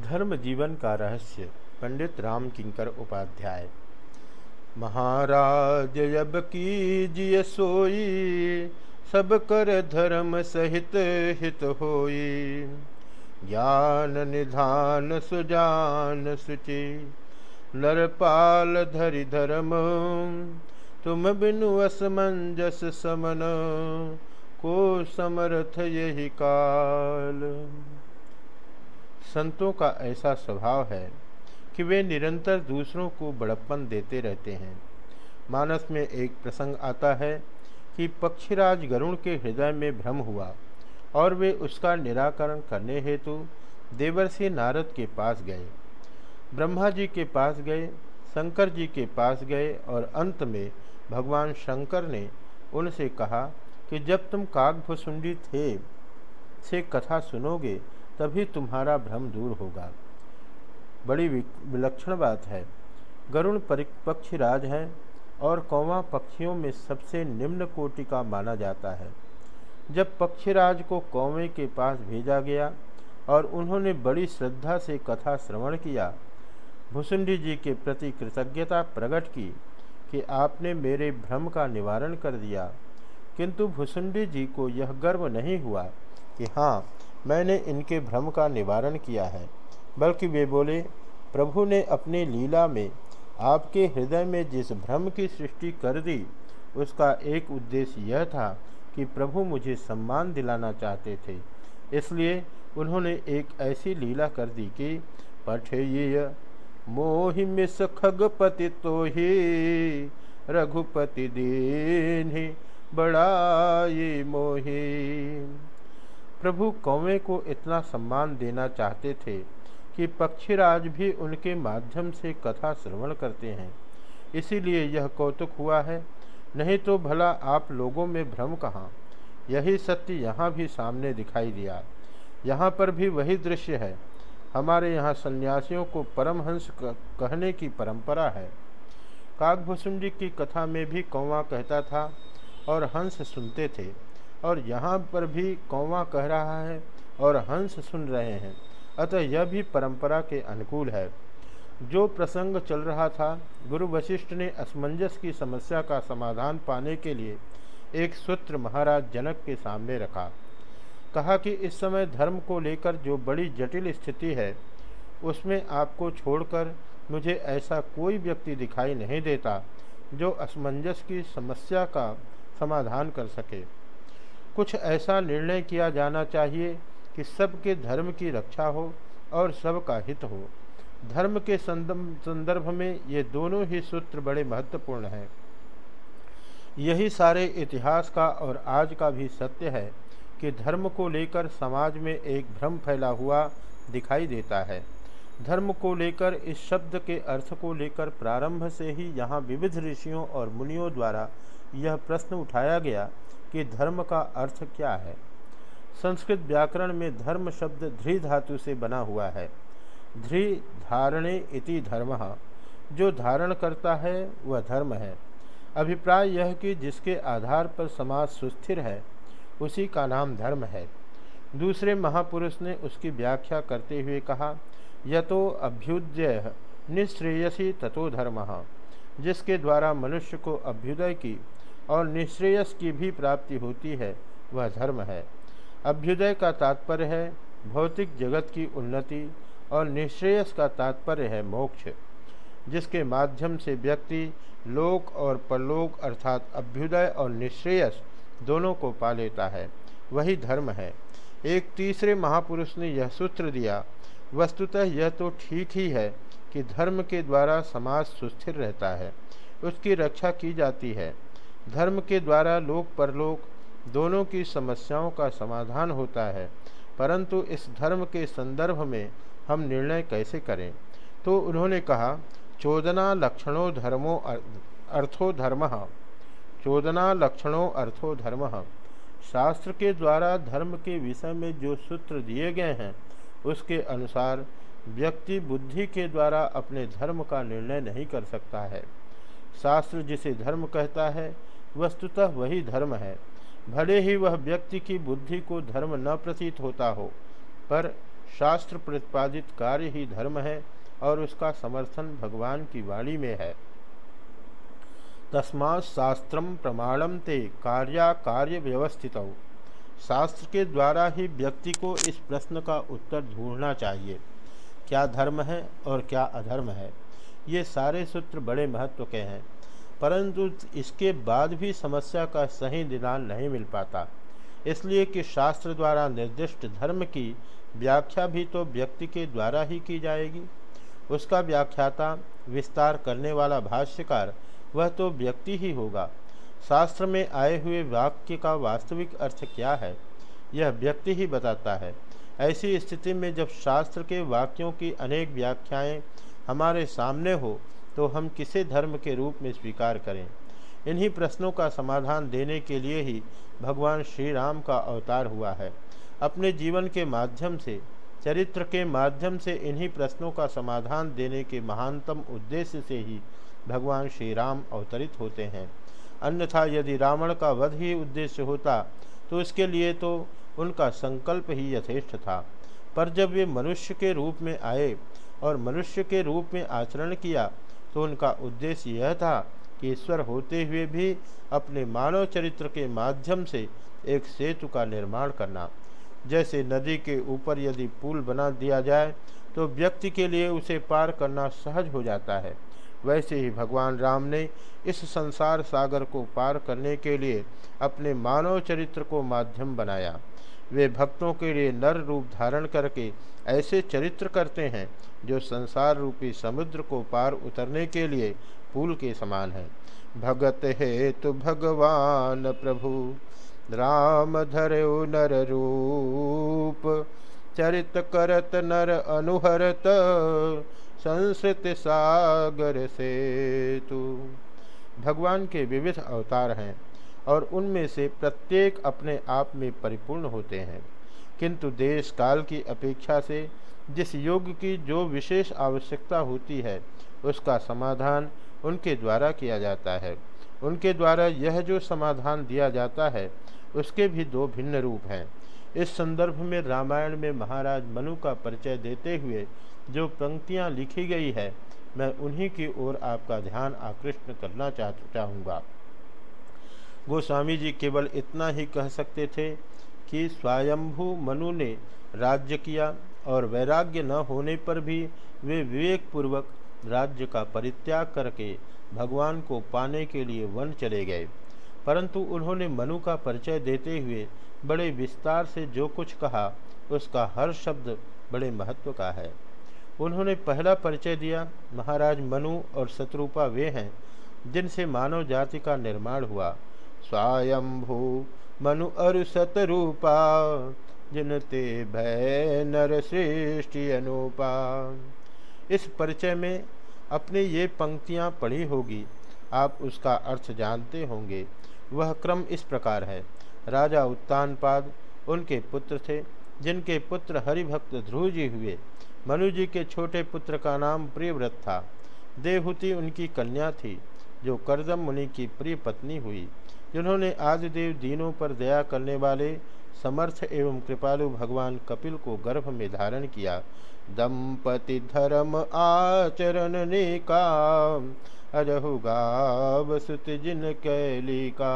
धर्म जीवन का रहस्य पंडित राम किंकर उपाध्याय। महाराज जब कीजिए सोई, सब कर धर्म सहित हित होई। ज्ञान निधान सुजान सुचि, नरपाल धरि धर्म। तुम बिनु असमंजस समन, को समर्थ यही काल। संतों का ऐसा स्वभाव है कि वे निरंतर दूसरों को बड़प्पन देते रहते हैं। मानस में एक प्रसंग आता है कि पक्षीराज गरुण के हृदय में भ्रम हुआ और वे उसका निराकरण करने हेतु देवर्षि नारद के पास गए। ब्रह्मा जी के पास गए, शंकर जी के पास गए और अंत में भगवान शंकर ने उनसे कहा कि जब तुम काकभुसुंडी थे, से कथा सुनोगे तभी तुम्हारा भ्रम दूर होगा। बड़ी विलक्षण बात है। गरुण परिपक्षी राज है और कौवा पक्षियों में सबसे निम्न कोटि का माना जाता है। जब पक्षीराज को कौवे के पास भेजा गया और उन्होंने बड़ी श्रद्धा से कथा श्रवण किया, भुसुंडी जी के प्रति कृतज्ञता प्रकट की कि आपने मेरे भ्रम का निवारण कर दिया। किंतु भुसुंडी जी को यह गर्व नहीं हुआ कि हाँ मैंने इनके भ्रम का निवारण किया है, बल्कि वे बोले, प्रभु ने अपनी लीला में आपके हृदय में जिस भ्रम की सृष्टि कर दी, उसका एक उद्देश्य यह था कि प्रभु मुझे सम्मान दिलाना चाहते थे। इसलिए उन्होंने एक ऐसी लीला कर दी कि पठेय मोहि मिस खगपति तो ही, रघुपति दीन बड़ा ये मोही। प्रभु कौवे को इतना सम्मान देना चाहते थे कि पक्षीराज भी उनके माध्यम से कथा श्रवण करते हैं। इसीलिए यह कौतुक हुआ है, नहीं तो भला आप लोगों में भ्रम कहाँ? यही सत्य यहाँ भी सामने दिखाई दिया। यहाँ पर भी वही दृश्य है। हमारे यहाँ सन्यासियों को परमहंस कहने की परंपरा है। काकभुसुंडी की कथा में भी कौवा कहता था और हंस सुनते थे। और यहाँ पर भी कौवा कह रहा है और हंस सुन रहे हैं। अतः यह भी परंपरा के अनुकूल है। जो प्रसंग चल रहा था, गुरु वशिष्ठ ने असमंजस की समस्या का समाधान पाने के लिए एक सूत्र महाराज जनक के सामने रखा। कहा कि इस समय धर्म को लेकर जो बड़ी जटिल स्थिति है, उसमें आपको छोड़कर मुझे ऐसा कोई व्यक्ति दिखाई नहीं देता जो असमंजस की समस्या का समाधान कर सके। कुछ ऐसा निर्णय किया जाना चाहिए कि सबके धर्म की रक्षा हो और सबका हित हो। धर्म के संदर्भ में ये दोनों ही सूत्र बड़े महत्वपूर्ण हैं। यही सारे इतिहास का और आज का भी सत्य है कि धर्म को लेकर समाज में एक भ्रम फैला हुआ दिखाई देता है। धर्म को लेकर इस शब्द के अर्थ को लेकर प्रारंभ से ही यहाँ विविध ऋषियों और मुनियों द्वारा यह प्रश्न उठाया गया कि धर्म का अर्थ क्या है? संस्कृत व्याकरण में धर्म शब्द ध्री धातु से बना हुआ है। ध्री धारणे इति धर्म। जो धारण करता है, वह धर्म है। अभिप्राय यह कि जिसके आधार पर समाज सुस्थिर है, उसी का नाम धर्म है। दूसरे महापुरुष ने उसकी व्याख्या करते हुए कहा, यतो अभ्युदय निश्रेयसी ततो धर्म। जिसके द्वारा मनुष्य को अभ्युदय की और निश्रेयस की भी प्राप्ति होती है, वह धर्म है। अभ्युदय का तात्पर्य है भौतिक जगत की उन्नति और निश्रेयस का तात्पर्य है मोक्ष, जिसके माध्यम से व्यक्ति लोक और परलोक अर्थात अभ्युदय और निश्रेयस दोनों को पा लेता है। वही धर्म है। एक तीसरे महापुरुष ने यह सूत्र दिया, वस्तुतः यह तो ठीक ही है कि धर्म के द्वारा समाज सुस्थिर रहता है, उसकी रक्षा की जाती है। धर्म के द्वारा लोक परलोक दोनों की समस्याओं का समाधान होता है, परंतु इस धर्म के संदर्भ में हम निर्णय कैसे करें? तो उन्होंने कहा, चोदना लक्षणों धर्मो अर्थो धर्म। चोदना लक्षणों अर्थो धर्म। शास्त्र के द्वारा धर्म के विषय में जो सूत्र दिए गए हैं, उसके अनुसार व्यक्ति बुद्धि के द्वारा अपने धर्म का निर्णय नहीं कर सकता है। शास्त्र जिसे धर्म कहता है वस्तुतः वही धर्म है। भले ही वह व्यक्ति की बुद्धि को धर्म न प्रतीत होता हो, पर शास्त्र प्रतिपादित कार्य ही धर्म है और उसका समर्थन भगवान की वाणी में है। तस्मा शास्त्र प्रमाणम ते कार्या कार्य व्यवस्थित। शास्त्र के द्वारा ही व्यक्ति को इस प्रश्न का उत्तर ढूंढना चाहिए, क्या धर्म है और क्या अधर्म है। ये सारे सूत्र बड़े महत्व के हैं। परंतु इसके बाद भी समस्या का सही निदान नहीं मिल पाता। इसलिए कि शास्त्र द्वारा निर्दिष्ट धर्म की व्याख्या भी तो व्यक्ति के द्वारा ही की जाएगी। उसका व्याख्याता, विस्तार करने वाला भाष्यकार, वह तो व्यक्ति ही होगा। शास्त्र में आए हुए वाक्य का वास्तविक अर्थ क्या है, यह व्यक्ति ही बताता है। ऐसी स्थिति में जब शास्त्र के वाक्यों की अनेक व्याख्याएँ हमारे सामने हो तो हम किसे धर्म के रूप में स्वीकार करें? इन्हीं प्रश्नों का समाधान देने के लिए ही भगवान श्री राम का अवतार हुआ है। अपने जीवन के माध्यम से, चरित्र के माध्यम से इन्हीं प्रश्नों का समाधान देने के महानतम उद्देश्य से ही भगवान श्री राम अवतरित होते हैं। अन्यथा यदि रावण का वध ही उद्देश्य होता तो इसके लिए तो उनका संकल्प ही यथेष्ट था। पर जब वे मनुष्य के रूप में आए और मनुष्य के रूप में आचरण किया तो उनका उद्देश्य यह था कि ईश्वर होते हुए भी अपने मानव चरित्र के माध्यम से एक सेतु का निर्माण करना। जैसे नदी के ऊपर यदि पुल बना दिया जाए तो व्यक्ति के लिए उसे पार करना सहज हो जाता है। वैसे ही भगवान राम ने इस संसार सागर को पार करने के लिए अपने मानव चरित्र को माध्यम बनाया। वे भक्तों के लिए नर रूप धारण करके ऐसे चरित्र करते हैं जो संसार रूपी समुद्र को पार उतरने के लिए पुल के समान है। भगत हे तो भगवान प्रभु, राम धरो नर रूप। चरित करत नर अनुहरत, संस्कृत सागर से तु भगवान के विविध अवतार हैं और उनमें से प्रत्येक अपने आप में परिपूर्ण होते हैं। किंतु देश काल की अपेक्षा से जिस योग की जो विशेष आवश्यकता होती है, उसका समाधान उनके द्वारा किया जाता है। उनके द्वारा यह जो समाधान दिया जाता है, उसके भी दो भिन्न रूप हैं। इस संदर्भ में रामायण में महाराज मनु का परिचय देते हुए जो पंक्तियाँ लिखी गई है, मैं उन्हीं की ओर आपका ध्यान आकृष्ट करना चाह, चाहूँगा। गोस्वामी जी केवल इतना ही कह सकते थे कि स्वयंभू मनु ने राज्य किया और वैराग्य न होने पर भी वे विवेकपूर्वक राज्य का परित्याग करके भगवान को पाने के लिए वन चले गए। परंतु उन्होंने मनु का परिचय देते हुए बड़े विस्तार से जो कुछ कहा, उसका हर शब्द बड़े महत्व का है। उन्होंने पहला परिचय दिया, महाराज मनु और शत्रुपा वे हैं जिनसे मानव जाति का निर्माण हुआ। स्वायंभू मनु अरु सतरूपा, जिनते भय नर सृष्टि अनुपा। इस परिचय में अपने ये पंक्तियाँ पढ़ी होगी, आप उसका अर्थ जानते होंगे। वह क्रम इस प्रकार है। राजा उत्तानपाद उनके पुत्र थे, जिनके पुत्र हरिभक्त ध्रुव जी हुए। मनु जी के छोटे पुत्र का नाम प्रियव्रत था। देवहूति उनकी कन्या थी, जो करदम मुनि की प्रिय पत्नी हुई। जिन्होंने आदिदेव दीनों पर दया करने वाले समर्थ एवं कृपालु भगवान कपिल को गर्भ में धारण किया। दंपति धर्म आचरण ने का अजहु जिन कैली का।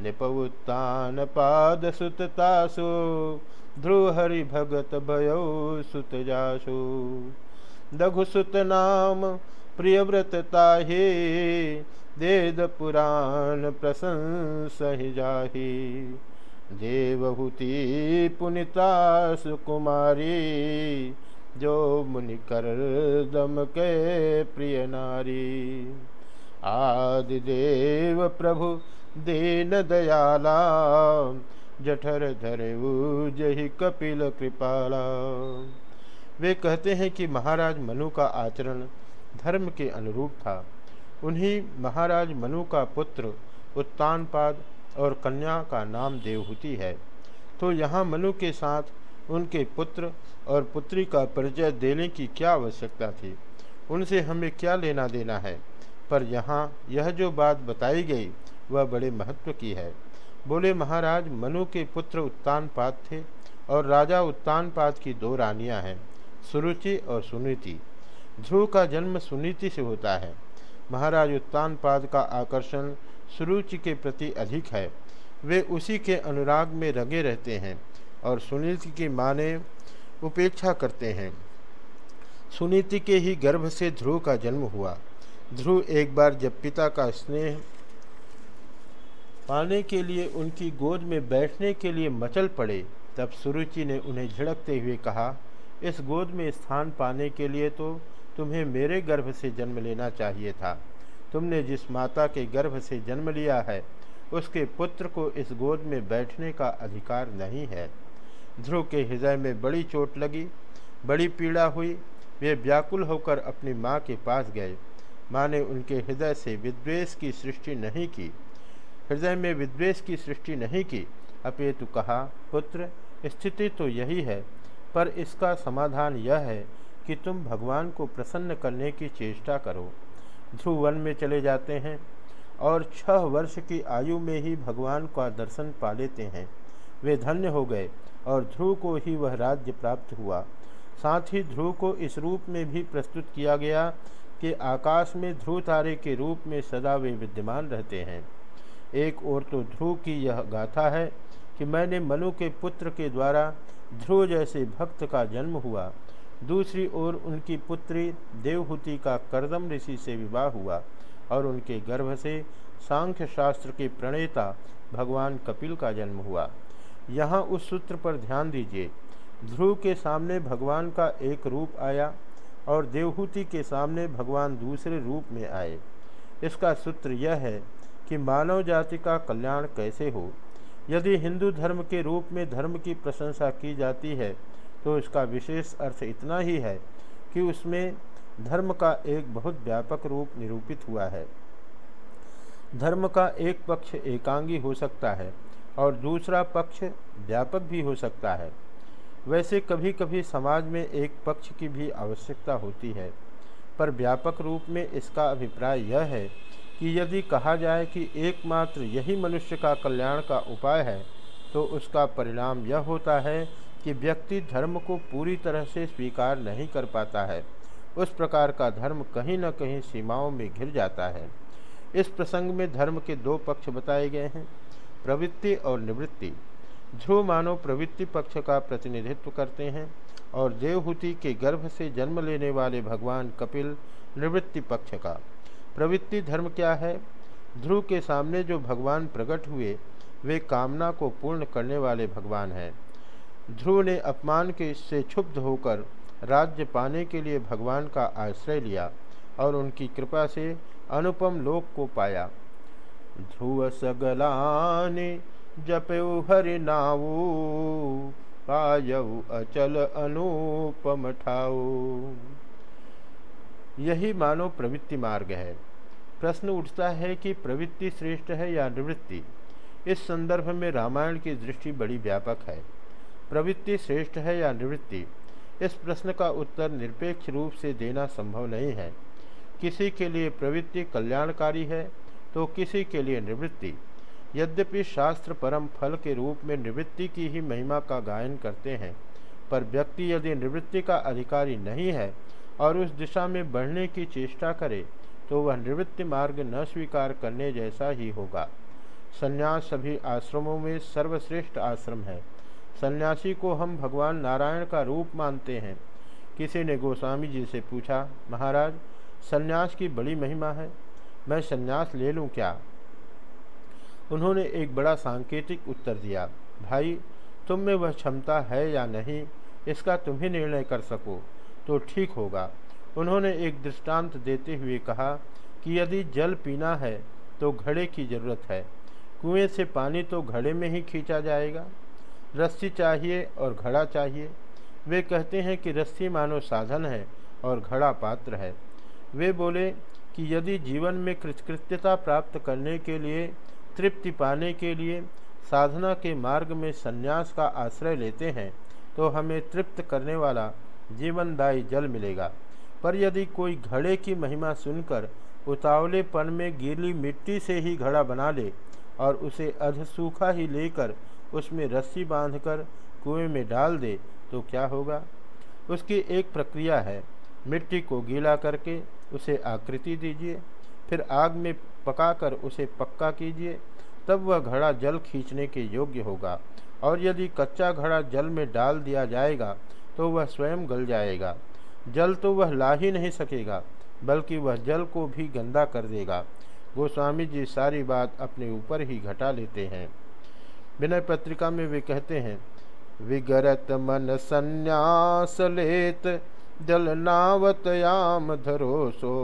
निपउत्तान पाद सुत तासु, ध्रुव हरि भगत भयो सुत जासु। दघु सुत नाम, प्रियव्रत ताहे वेद पुराण प्रशंस जाही। देवहूति पुनिता सुकुमारी जो मुनि कर दम के प्रिय नारी। आदिदेव प्रभु, दीन दयाला, जठर धरे जही कपिल कृपाला। वे कहते हैं कि महाराज मनु का आचरण धर्म के अनुरूप था। उन्हीं महाराज मनु का पुत्र उत्तानपाद और कन्या का नाम देवहूति है। तो यहाँ मनु के साथ उनके पुत्र और पुत्री का परिचय देने की क्या आवश्यकता थी? उनसे हमें क्या लेना देना है? पर यहाँ यह जो बात बताई गई, वह बड़े महत्व की है। बोले, महाराज, मनु के पुत्र उत्तानपाद थे और राजा उत्तानपाद की दो रानियाँ हैं, सुरुचि और सुनीति। ध्रुव का जन्म सुनीति से होता है। महाराज उत्तानपाद का आकर्षण सुरुचि के प्रति अधिक है। वे उसी के अनुराग में रंगे रहते हैं और सुनीति की माने उपेक्षा करते हैं। सुनीति के ही गर्भ से ध्रुव का जन्म हुआ। ध्रुव एक बार जब पिता का स्नेह पाने के लिए उनकी गोद में बैठने के लिए मचल पड़े, तब सुरुचि ने उन्हें झिड़कते हुए कहा, इस गोद में स्थान पाने के लिए तो तुम्हें मेरे गर्भ से जन्म लेना चाहिए था। तुमने जिस माता के गर्भ से जन्म लिया है, उसके पुत्र को इस गोद में बैठने का अधिकार नहीं है। ध्रुव के हृदय में बड़ी चोट लगी, बड़ी पीड़ा हुई, वे व्याकुल होकर अपनी माँ के पास गए। माँ ने उनके हृदय से विद्वेष की सृष्टि नहीं की। हृदय में विद्वेष की सृष्टि नहीं की। अपेतु कहा, पुत्र, स्थिति तो यही है, पर इसका समाधान यह है कि तुम भगवान को प्रसन्न करने की चेष्टा करो। ध्रुव वन में चले जाते हैं और छह वर्ष की आयु में ही भगवान का दर्शन पा लेते हैं। वे धन्य हो गए और ध्रुव को ही वह राज्य प्राप्त हुआ। साथ ही ध्रुव को इस रूप में भी प्रस्तुत किया गया कि आकाश में ध्रुव तारे के रूप में सदा वे विद्यमान रहते हैं। एक ओर तो ध्रुव की यह गाथा है कि मैंने मनु के पुत्र के द्वारा ध्रुव जैसे भक्त का जन्म हुआ दूसरी ओर उनकी पुत्री देवहूति का करदम ऋषि से विवाह हुआ और उनके गर्भ से सांख्य शास्त्र के प्रणेता भगवान कपिल का जन्म हुआ। यहाँ उस सूत्र पर ध्यान दीजिए। ध्रुव के सामने भगवान का एक रूप आया और देवहूति के सामने भगवान दूसरे रूप में आए। इसका सूत्र यह है कि मानव जाति का कल्याण कैसे हो? यदि हिंदू धर्म के रूप में धर्म की प्रशंसा की जाती है तो इसका विशेष अर्थ इतना ही है कि उसमें धर्म का एक बहुत व्यापक रूप निरूपित हुआ है। धर्म का एक पक्ष एकांगी हो सकता है और दूसरा पक्ष व्यापक भी हो सकता है। वैसे कभी कभी समाज में एक पक्ष की भी आवश्यकता होती है, पर व्यापक रूप में इसका अभिप्राय यह है कि यदि कहा जाए कि एकमात्र यही मनुष्य का कल्याण का उपाय है तो उसका परिणाम यह होता है कि व्यक्ति धर्म को पूरी तरह से स्वीकार नहीं कर पाता है। उस प्रकार का धर्म कहीं न कहीं सीमाओं में घिर जाता है। इस प्रसंग में धर्म के दो पक्ष बताए गए हैं, प्रवृत्ति और निवृत्ति। ध्रुव मानव प्रवृत्ति पक्ष का प्रतिनिधित्व करते हैं और देवहूति के गर्भ से जन्म लेने वाले भगवान कपिल निवृत्ति पक्ष का। प्रवृत्ति धर्म क्या है? ध्रुव के सामने जो भगवान प्रकट हुए, वे कामना को पूर्ण करने वाले भगवान हैं। ध्रुव ने अपमान के, से क्षुब्ध होकर राज्य पाने के लिए भगवान का आश्रय लिया और उनकी कृपा से अनुपम लोक को पाया। ध्रुव सगलाने, जपयु हरि नाऊ पायऊ अचल अनुपम ठाऊ यही मानो प्रवृत्ति मार्ग है। प्रश्न उठता है कि प्रवृत्ति श्रेष्ठ है या निवृत्ति? इस संदर्भ में रामायण की दृष्टि बड़ी व्यापक है। प्रवृत्ति श्रेष्ठ है या निवृत्ति? इस प्रश्न का उत्तर निरपेक्ष रूप से देना संभव नहीं है। किसी के लिए प्रवृत्ति कल्याणकारी है तो किसी के लिए निवृत्ति। यद्यपि शास्त्र परम फल के रूप में निवृत्ति की ही महिमा का गायन करते हैं, पर व्यक्ति यदि निवृत्ति का अधिकारी नहीं है और उस दिशा में बढ़ने की चेष्टा करे तो वह निवृत्ति मार्ग न स्वीकार करने जैसा ही होगा। संन्यास सभी आश्रमों में सर्वश्रेष्ठ आश्रम है। सन्यासी को हम भगवान नारायण का रूप मानते हैं। किसी ने गोस्वामी जी से पूछा, महाराज, सन्यास की बड़ी महिमा है, मैं सन्यास ले लूँ क्या? उन्होंने एक बड़ा सांकेतिक उत्तर दिया, भाई, तुम में वह क्षमता है या नहीं, इसका तुम ही निर्णय कर सको तो ठीक होगा। उन्होंने एक दृष्टांत देते हुए कहा कि यदि जल पीना है तो घड़े की ज़रूरत है। कुएँ से पानी तो घड़े में ही खींचा जाएगा। रस्सी चाहिए और घड़ा चाहिए। वे कहते हैं कि रस्सी मानो साधन है और घड़ा पात्र है। वे बोले कि यदि जीवन में कृतकृत्यता प्राप्त करने के लिए, तृप्ति पाने के लिए साधना के मार्ग में संन्यास का आश्रय लेते हैं तो हमें तृप्त करने वाला जीवनदायी जल मिलेगा। पर यदि कोई घड़े की महिमा सुनकर उतावलेपन में गीली मिट्टी से ही घड़ा बना ले और उसे अध सूखा ही लेकर उसमें रस्सी बांधकर कुएँ में डाल दे तो क्या होगा? उसकी एक प्रक्रिया है। मिट्टी को गीला करके उसे आकृति दीजिए। फिर आग में पकाकर उसे पक्का कीजिए। तब वह घड़ा जल खींचने के योग्य होगा। और यदि कच्चा घड़ा जल में डाल दिया जाएगा तो वह स्वयं गल जाएगा। जल तो वह ला ही नहीं सकेगा, बल्कि वह जल को भी गंदा कर देगा। गोस्वामी जी सारी बात अपने ऊपर ही घटा लेते हैं। विनय पत्रिका में वे कहते हैं विगरत मन संन्यास लेत जल नावतयाम धरोसो।